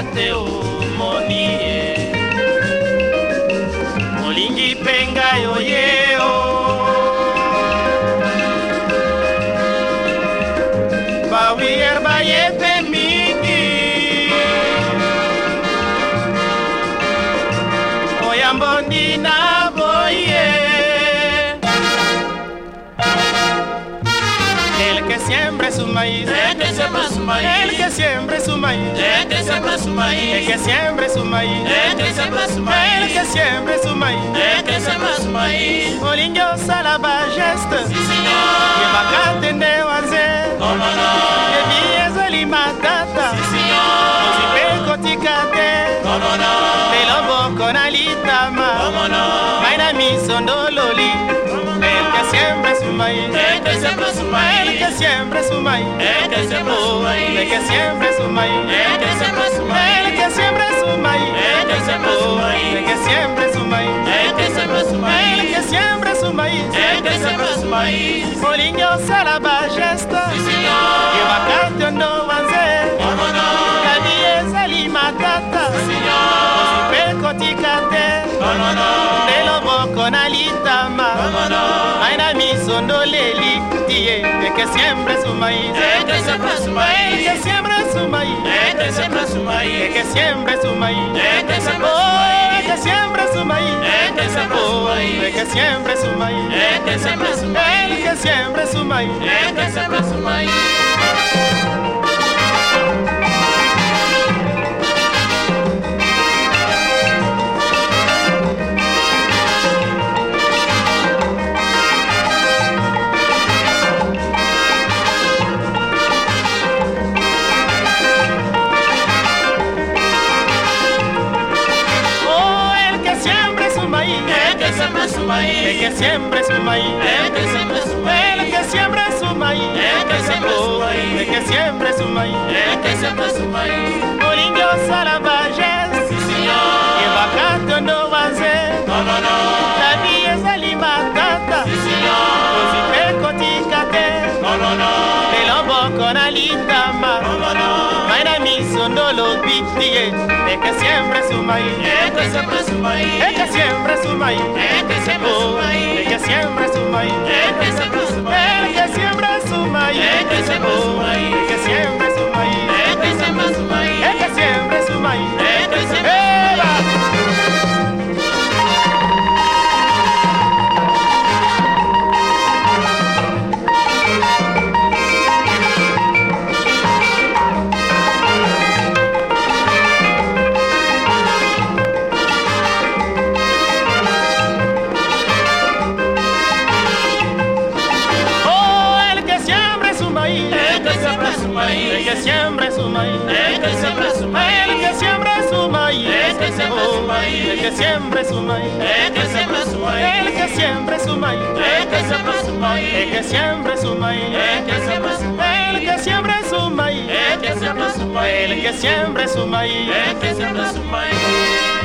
te umonie olingi penga e yoyeo bawier bayepe mingi oyambo ndina boye el que siempre su maíz el que siempre su maíz el que siempre suma ahí, el que siempre suma ahí, el que siempre suma ahí, el que siempre suma ahí, el que siempre suma ahí, el que siempre suma ahí. Molinho salaba geste, sí señor, que bacate ne waze, como no, que vies ali matata, sí señor, si peco ticate, como no, pelo boco na litama, como no, maina mi sondololi, el que siempre suma ahí, el que siempre maíz. siembre su maíz. El que siembra su Oh, maíz. el que siembre su maíz. El que siembra su maíz. El que siembre su maíz. El que siembra su Oh, maíz. el que siembre su maíz. El que siembra su El maíz. que siembre su maíz. El que siembra su maíz. Olingo salaba gesta. Sí, señor. Que bacate no wanze. Cómo Misondoleli. Die, el que siembre su maíz. El que siembra su El maíz. que siembre su maíz. El que siembra su El maíz. que siembre su maíz. El que siembra su Oh, el maíz. que siembre su maíz. El que siembra su Oh, maíz. el que siembre su maíz. El que siembra su El maíz. que siembre su maíz. El que siembra su maíz. Siembra su El maíz. que siembre su maíz. El que siembra su maíz. El que siembre su maíz. El que siembra su maíz. el que siembre su maíz. El que siembra su maíz. Olingo salavajes. Sí, señor. Que bacate no wanze. Cómo no. La vie es alimentata. Sí, señor. Ozipe kotikate. Cómo no. Pelombo konalitama. Cómo no. Maina misondolo bitie. El que siembre su El que siembra su maíz. El que siembre su maíz. El que siembra su Oh, el maíz. que siembre su maíz. El que El maíz. que siembra siembra su El maíz. que siembre su maíz. El que siembra su El maíz. que siembre su maíz. El que siembra su Oh, maíz. El que siembre su maíz. El que siembra su maíz. El que siembre su maíz. El que siembra su El maíz. que siembre su maíz. El que siembra su maíz. El que siembre su maíz. El que siembra su El maíz. que siembre su maíz. El que siembra su maíz.